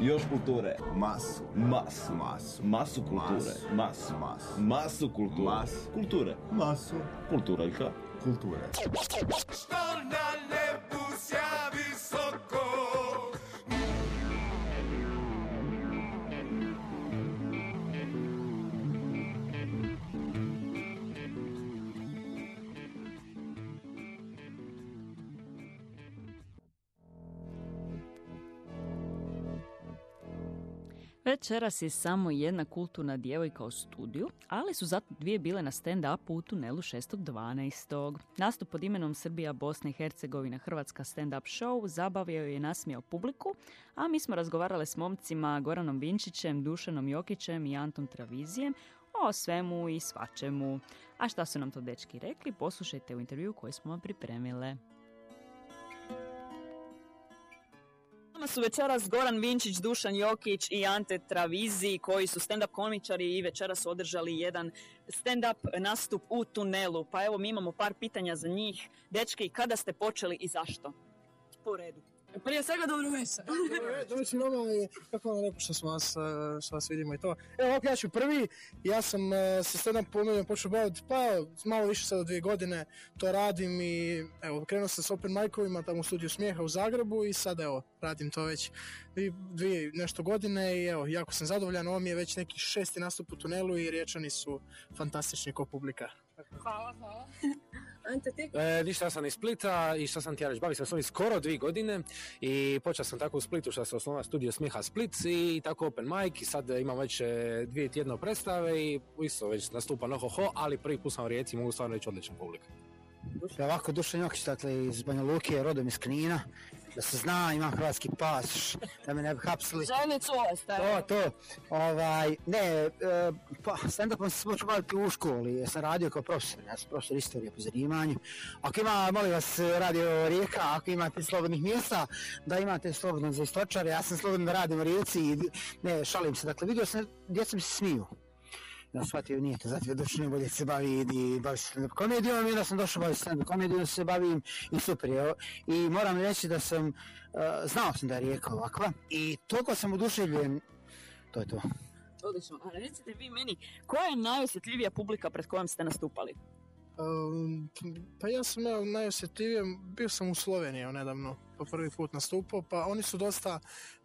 Još kulture. Masu. Masu. Masu. Masu kulture. Masu. Masu. Masu kulture. Masu. Kulture. Masu. Kulturaljka. Kulture. Što Večeras je samo jedna kulturna djevojka u studiju, ali su zato dvije bile na stand-upu u tunelu 6.12. Nastup pod imenom Srbija, Bosna i Hercegovina, Hrvatska stand-up show zabavio je i nasmijao publiku, a mi smo razgovarale s momcima Goranom Vinčićem, Dušanom Jokićem i Antom Travizijem o svemu i svačemu. A šta su nam to dečki rekli, poslušajte u intervju koji smo vam pripremile. Su večeras Goran Vinčić, Dušan Jokić i Ante Travizi koji su stand-up komičari i večeras su održali jedan stand-up nastup u tunelu. Pa evo mi imamo par pitanja za njih. Dečki, kada ste počeli i zašto? Po redu. Prije svega dobro večer. Dobro si nama i kako vam rekao što smo vas, e, što vas vidimo i to. Evo ovako ja ću prvi, ja sam se up komedijom počeo baviti pa malo više sada dvije godine to radim i evo krenuo sam s open micovima tamo u studiju Smijeha u Zagrebu i sad evo radim to već dvije, dvije nešto godine i evo jako sam zadovoljan, ovo mi je već neki šesti nastup u tunelu i riječani su fantastični ko publika. Hvala, hvala. Ante, ti? E, ništa, ja sam iz Splita i što sam ti ja reći, bavim se s ovim skoro dvije godine i počeo sam tako u Splitu što se osnovao studio Smiha Split i tako open mic i sad imam već e, dvije tjedno predstave i isto već nastupa noho-ho, ali prvi put sam u Rijeci i mogu stvarno reći odličan publika. Ja ovako Dušan Jokić, dakle iz Banja Luke, rodom iz Knina, da se zna, imam hrvatski pas, da me ne bi hapsili. Ženicu ostaje. To, to, ovaj, ne, e, pa stand-upom sam se počeo baviti u školi, jer sam radio kao profesor, ja sam profesor istorije po zanimanju. Ako ima, molim vas, radio Rijeka, ako imate slobodnih mjesta, da imate slobodno za istočare, ja sam slobodan da radim u Rijeci i, ne, šalim se, dakle, vidio sam, djeca mi se smiju. Ja shvatio, nije to, zato došao najbolje se bavi i bavi se stand-up komedijom i da sam došao bavi stand-up komedijom, se bavim i super je. I moram reći da sam, uh, znao sam da je Rijeka ovakva i toliko sam oduševljen, to je to. Odlično. A recite vi meni, koja je najosjetljivija publika pred kojom ste nastupali? Um, pa ja sam evo, najosjetljivije, bio sam u Sloveniji nedavno, po prvi put nastupao, pa oni su dosta,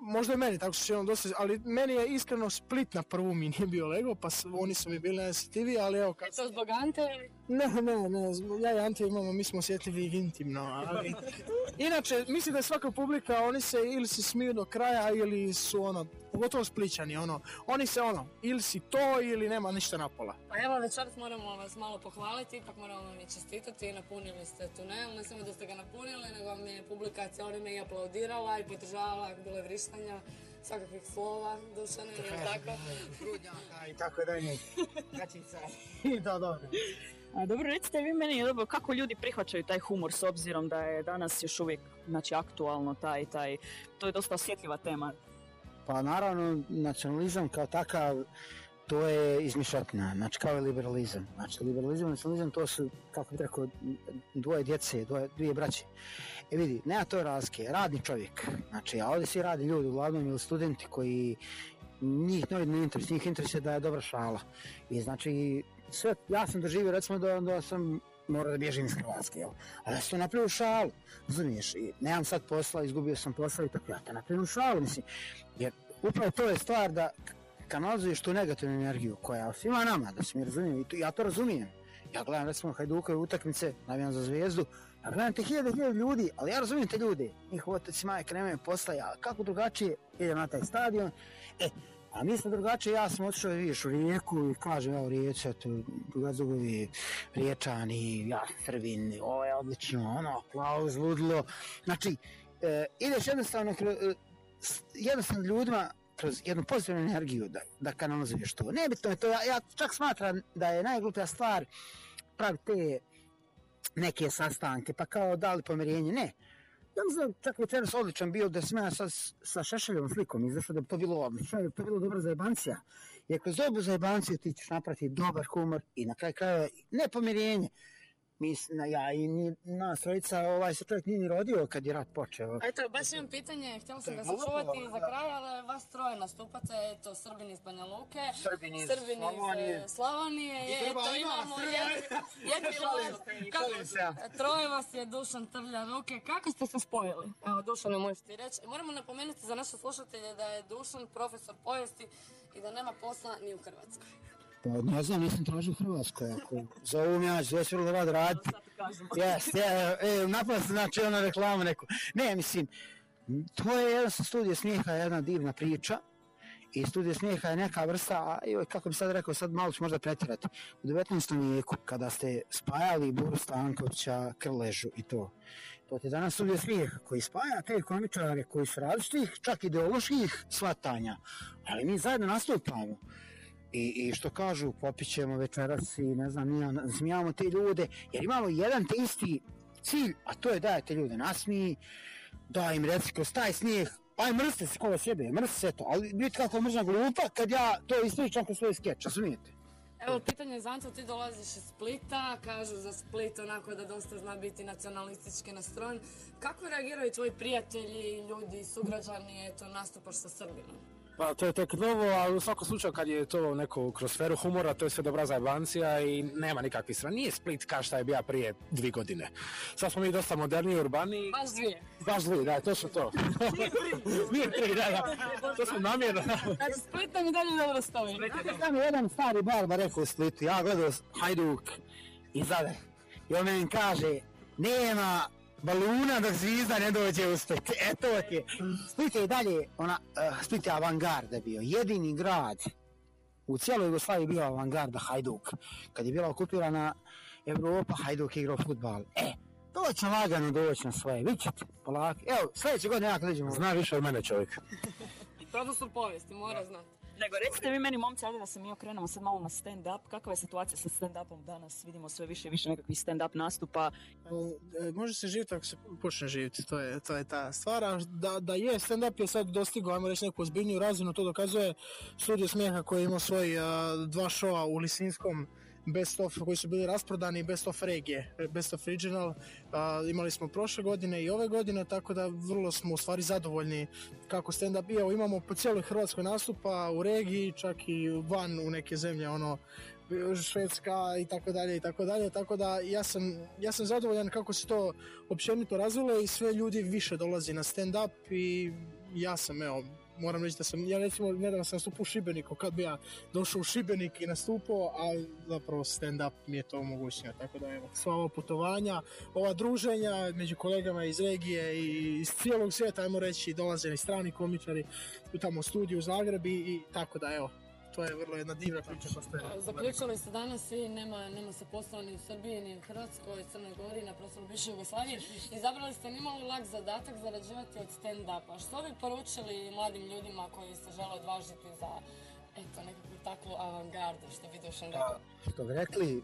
možda i meni tako se činilo dosta, ali meni je iskreno Split na prvu mi nije bio lego, pa oni su mi bili najosjetljiviji, ali evo, kad Je to zbog Ante? Ne, ne, ne, ja i Ante imamo, mi smo osjetljivi intimno, ali... Inače, mislim da je svaka publika, oni se ili se smiju do kraja ili su ono, pogotovo spličani, ono, oni se ono, ili si to ili nema ništa napola. Pa evo večeras moramo vas malo pohvaliti, ipak moramo vam i čestitati, napunili ste tunel, ne samo da ste ga napunili, nego vam je publika cijelo vrijeme i aplaudirala i podržavala, bilo je vrištanja, svakakvih slova, dušane, tako? I tako da je Gačica. I to dobro. A, dobro, recite vi meni dobro, kako ljudi prihvaćaju taj humor s obzirom da je danas još uvijek znači, aktualno taj, taj, to je dosta osjetljiva tema. Pa naravno, nacionalizam kao takav, to je izmišljotina, znači kao i liberalizam. Znači liberalizam i nacionalizam to su, kako bih rekao, dvoje djece, dvoje, dvije braće. E vidi, nema to razlike, radni čovjek. Znači, a ovdje svi radi ljudi, uglavnom ili studenti koji njih ne ne interesuje, njih interesuje da je dobra šala. I znači, sve, ja sam doživio recimo da, da sam morao da bježim iz Hrvatske, jel? Ali ja sam to napravio šalu, razumiješ? Nemam sad posla, izgubio sam posla i tako, ja to napravim u šalu, mislim. Jer upravo to je stvar da kanalizuješ tu negativnu energiju koja svima nama, da se mi razumijemo, i ja to razumijem. Ja gledam recimo Hajdukove utakmice, navijam za zvezdu, ja gledam te hiljade, hiljade ljudi, ali ja razumijem te ljude. Njihov otac i majka nemaju posla, ja kako drugačije idem na taj stadion. E, a mi smo drugačije, ja sam otišao vidiš u rijeku i kažem, evo riječ, eto, Riječani, ja Srbin, ovo je odlično, ono, aplauz, ludilo. Znači, e, ideš jednostavno, e, jednostavno ljudima kroz jednu pozitivnu energiju da, da kanalizuješ to. Nebitno je to, ja, ja čak smatram da je najgluplja stvar praviti te neke sastanke, pa kao dali pomirenje, ne. Ja mislim da čak večeras odličan bio da sam ja sa, sa Šešeljom slikom izašao da bi to bilo odlično, da bi to bilo dobra zajebancija. Jer kroz dobru zajebanciju ti ćeš napraviti dobar humor i na kraju krajeva ne pomirenje, mi, s- na, ja i ni, nas trojica, ovaj se čovjek nije ni rodio kad je rat počeo. Eto, baš imam pitanje, htjela sam ga sačuvati za kraj, ali vas troje nastupate, eto, Srbin iz Banja Luke, Srbin iz Slavonije. e, Slavonije, eto, ima, imamo Srbin. Šalim se ja. troje vas je Dušan Trlja Ruke, kako ste se spojili? Evo, Dušan, možeš ti reći. Moramo napomenuti za naše slušatelje da je Dušan profesor povijesti i da nema posla ni u Hrvatskoj. Pa ne znam, nisam tražio u Hrvatskoj. Ako zovu me, ja ću sve vrlo rad raditi. Jes, ja, e, napad se znači ona reklama neku. Ne, mislim, to je jedan sa studije smijeha, jedna divna priča. I studije smijeha je neka vrsta, joj, kako bi sad rekao, sad malo ću možda pretjerati. U 19. vijeku, kada ste spajali Buru Stankovića, Krležu i to, to je danas studije smijeha koji spaja te komičare koji su različitih, čak ideoloških shvatanja. Ali mi zajedno nastupamo. I, I što kažu, popit ćemo večeras i ne znam, smijamo te ljude, jer imamo jedan te isti cilj, a to je da te ljude nasmiji, da im reci kroz taj snijeh, aj mrzite se kolo sebe, mrzite se to, ali vidite kako mržna glupa kad ja to ispričam kroz svoj skeč, razumijete? Evo, pitanje za Anto, ti dolaziš iz Splita, kažu za Split onako da dosta zna biti nacionalistički nastrojen. Kako reagiraju tvoji prijatelji, ljudi, sugrađani, eto, nastupaš sa Srbinom? Pa to je tek novo, ali u svakom slučaju kad je to neko kroz sferu humora, to je sve dobra zajebancija i nema nikakvih strana. Nije Split kao šta je bio prije dvi godine. Sad smo mi dosta moderniji, urbaniji. Baš dvije. Baš dvi, da, to su to. Nije tri, da, da. To smo namjerno. Znači, Split nam i dalje dobro stoji. Znam je jedan stari barba rekao u Splitu, ja gledao Hajduk i zade. I on meni kaže, nema baluna dok zvizda ne dođe u Split. E to je. Split je i dalje, ona, uh, Split je avangarda bio, jedini grad u cijeloj Jugoslaviji bio avangarda Hajduk. Kad je bila okupirana Evropa, Hajduk je igrao futbal. E, to će lagano doći na svoje, vidjet ćete, polako. Evo, sljedeće godine ja kad dođemo. Zna više od mene čovjek. Profesor povijesti, mora znati. Nego recite vi meni, momci, ajde da se mi okrenemo sad malo na stand-up. Kakva je situacija sa stand-upom danas? Vidimo sve više i više nekakvih stand-up nastupa. E, Može se živjeti ako se počne živjeti, to je, to je ta stvar. A Da, da je, stand-up je sad dostigao, ajmo reći, neku ozbiljniju razinu, to dokazuje studio smijeha koji je imao svoj a, dva šova u Lisinskom, Best of koji su bili rasprodani, Best of regije, Best of regional. Imali smo prošle godine i ove godine, tako da vrlo smo u stvari zadovoljni kako stand-up. I Evo, imamo po cijeloj Hrvatskoj nastupa, u regiji, čak i van u neke zemlje, ono, Švedska i tako dalje i tako dalje, tako da ja sam, ja sam zadovoljan kako se to općenito razvilo i sve ljudi više dolazi na stand-up i ja sam, evo, moram reći da sam, ja recimo nedavno sam nastupao u Šibeniku, kad bi ja došao u Šibenik i nastupao, a zapravo stand-up mi je to omogućio, tako da evo, sva ova putovanja, ova druženja među kolegama iz regije i iz cijelog svijeta, ajmo reći, dolaze i strani komičari u tamo studiju u Zagrebi i tako da evo, to je vrlo jedna divna priča pa ste- Zaključili ste danas i nema, nema se posla ni u Srbiji, ni u Hrvatskoj, Crnoj Gori, na prostoru bivše Jugoslavije. Izabrali ste nimalo lak zadatak zarađivati od stand-upa. Što bi poručili mladim ljudima koji se žele odvažiti za eto, nekakvu takvu avangardu, što bi Dušan rekao? što bi rekli,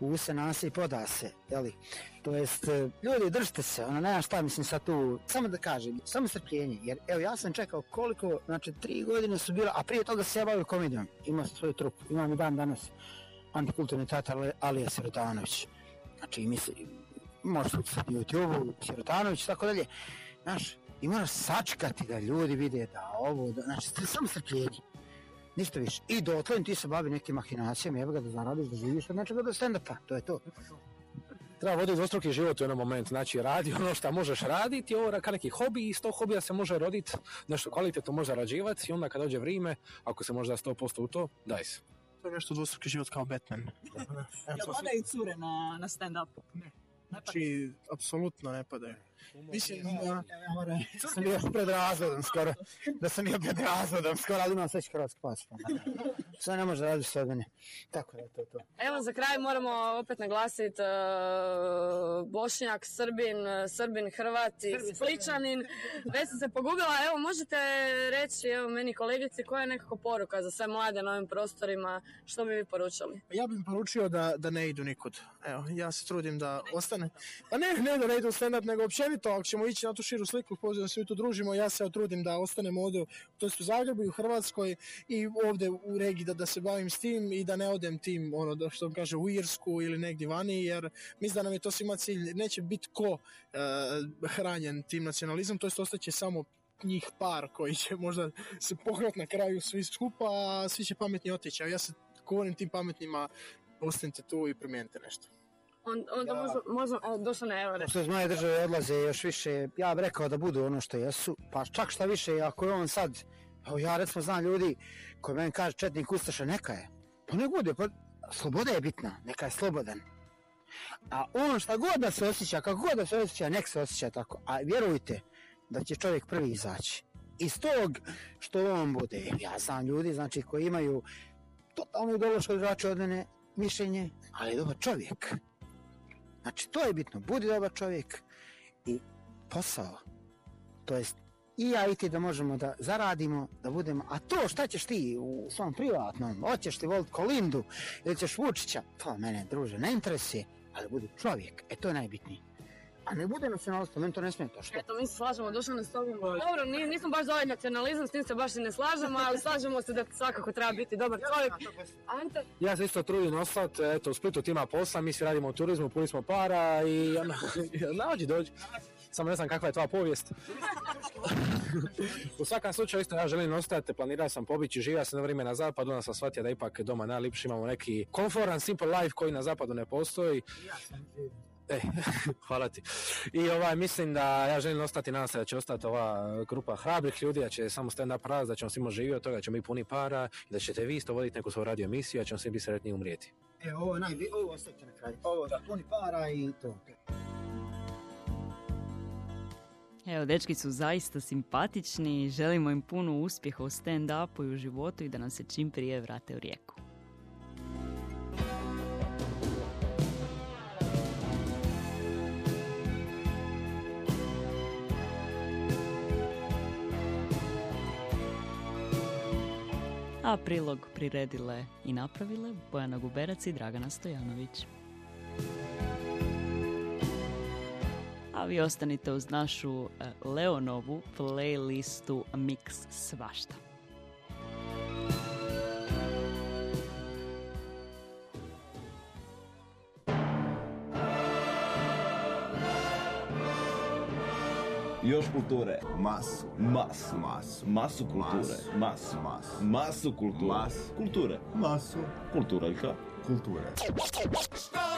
u se nase i poda se, jeli? To jest, e, ljudi, držite se, ono, nema šta, mislim sad tu, samo da kažem, samo strpljenje, jer evo, ja sam čekao koliko, znači, tri godine su bila, a prije toga se ja bavio komedijom, imao svoju trupu, imam i dan danas, antikulturni teatar Ali- Alija Sirotanović, znači, mislim, možeš ucati na YouTube-u, Sirotanović, tako dalje, znaš, i moraš sačekati da ljudi vide da ovo, da, znači, samo strpljenje. Ništa više. I dotle ti se bavi nekim mahinacijama, evo ga da zaradiš, da živiš od nečega do stand-upa. To je to. Treba voditi dvostruki život u jednom momentu. Znači, radi ono što možeš raditi, ovo kao neki hobi i iz tog hobija se može roditi nešto kvalitetno može zarađivati i onda kad dođe vrijeme, ako se možda 100% u to, daj se. To je nešto dvostruki život kao Batman. To padaju cure na, na stand-upu? Ne. Znači, apsolutno ne padaju. Mislim, da, sam bio pred razvodom skoro. Da sam bio pred razvodom skoro, ali imam sveći hrvatski pas. Sve ne može raditi sve mene. Tako da je to to. Evo za kraj moramo opet naglasiti uh, Bošnjak, Srbin, Srbin, Hrvat i Spličanin. Već sam se pogubila, evo možete reći evo meni kolegici koja je nekako poruka za sve mlade na ovim prostorima, što bi vi poručili? ja bih poručio da, da ne idu nikud. Evo, ja se trudim da ostane. Pa ne, ne da ne idu u stand-up, nego općenito općenito, ako ćemo ići na tu širu sliku, pozivam se tu družimo, ja se otrudim da ostanem ovdje, to jest u Zagrebu i u Hrvatskoj i ovdje u regiji da, da se bavim s tim i da ne odem tim, ono, da što kaže, u Irsku ili negdje vani, jer mislim da nam je to svima cilj, neće biti ko e, hranjen tim nacionalizmom, to jest ostaće samo njih par koji će možda se pograt na kraju svi skupa, a svi će pametni otići, a ja se govorim tim pametnima, ostanite tu i promijenite nešto. On, onda možemo, možemo, evo, došao na evo, Što iz moje države odlaze još više, ja bih rekao da budu ono što jesu, pa čak šta više, ako je on sad, evo ja recimo znam ljudi koji meni kaže četnik Ustaša, neka je, pa ne bude, pa sloboda je bitna, neka je slobodan. A on šta god da se osjeća, kako god da se osjeća, nek se osjeća tako, a vjerujte da će čovjek prvi izaći. Iz tog što on bude, ja znam ljudi znači koji imaju totalno ideološko drugačije od mene mišljenje, ali je dobar čovjek. Znači, to je bitno. Budi dobar čovjek i posao. To jest, i ja i ti da možemo da zaradimo, da budemo, a to šta ćeš ti u svom privatnom, hoćeš ti volit Kolindu ili ćeš Vučića, to mene, druže, ne interesuje, ali budi čovjek, e to je najbitnije. A ne bude nacionalstvo, meni to ne smije to što. Eto, mi se slažemo, došao na s tobom. Dobro, ni- nismo baš za ovaj nacionalizam, s tim se baš i ne slažemo, ali slažemo se da svakako treba biti dobar čovjek. Ante, Ja se isto trudim ostat, eto u Splitu ti ima posla, mi svi radimo u turizmu, puni smo para i ono, nađi dođi. Samo ne znam kakva je tvoja povijest. u svakom slučaju isto ja želim ostati, planirao sam pobići, živio sam na vrijeme na zapadu, onda sam shvatio da ipak doma najlipši imamo neki komforan, simple life koji na zapadu ne postoji. E, hvala ti. I ovaj, mislim da ja želim ostati, nadam se da će ostati ova grupa hrabrih ljudi, da će samo stand up raz, da ćemo svima živjeti od toga, da ćemo mi puni para, i da ćete vi isto voditi neku svoju radio emisiju, da ćemo svi biti sretni i umrijeti. E, ovo je najbi, ovo ostavite na kraju. Ovo da puni para i to. Evo, dečki su zaista simpatični, želimo im puno uspjeha u stand-upu i u životu i da nam se čim prije vrate u rijeku. A prilog priredile i napravile Bojana Guberac i Dragana Stojanović. A vi ostanite uz našu e, Leonovu playlistu Mix Svašta. Još kulture. Masu. Masu. Masu. Masu kulture. Masu. Masu. Masu kulture. Masu. Kulture. Masu. Kulturaljka. Kulture. Što na